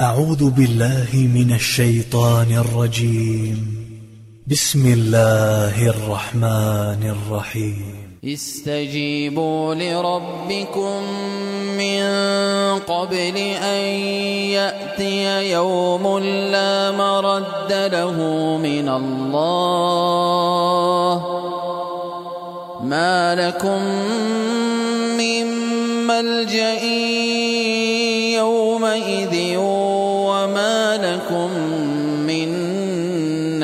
أعوذ بالله من الشيطان الرجيم. بسم الله الرحمن الرحيم. استجيبوا لربكم من قبل أن يأتي يوم لا مرد له من الله. ما لكم من ملجأ يومئذ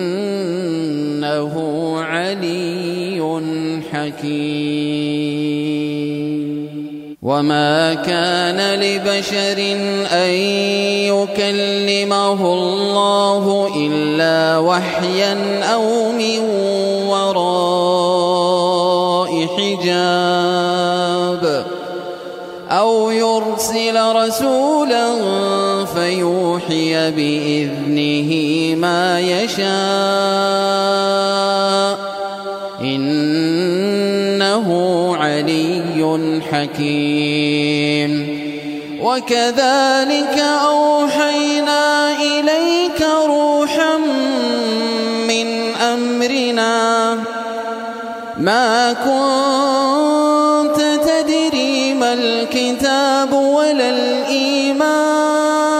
إنه علي حكيم. وما كان لبشر أن يكلمه الله إلا وحيا أو من وراء حجاب. أو يرسل رسولا فيوحي بإذنه ما يشاء. إنه علي حكيم. وكذلك أوحينا إليك روحا من أمرنا. ما كنت تدري ما الكتاب ولا الإيمان.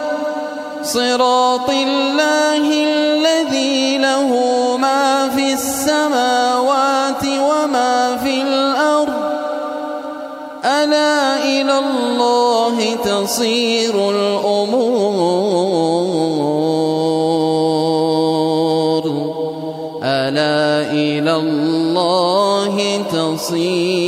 صراط الله الذي له ما في السماوات وما في الأرض. ألا إلى الله تصير الأمور. ألا إلى الله تصير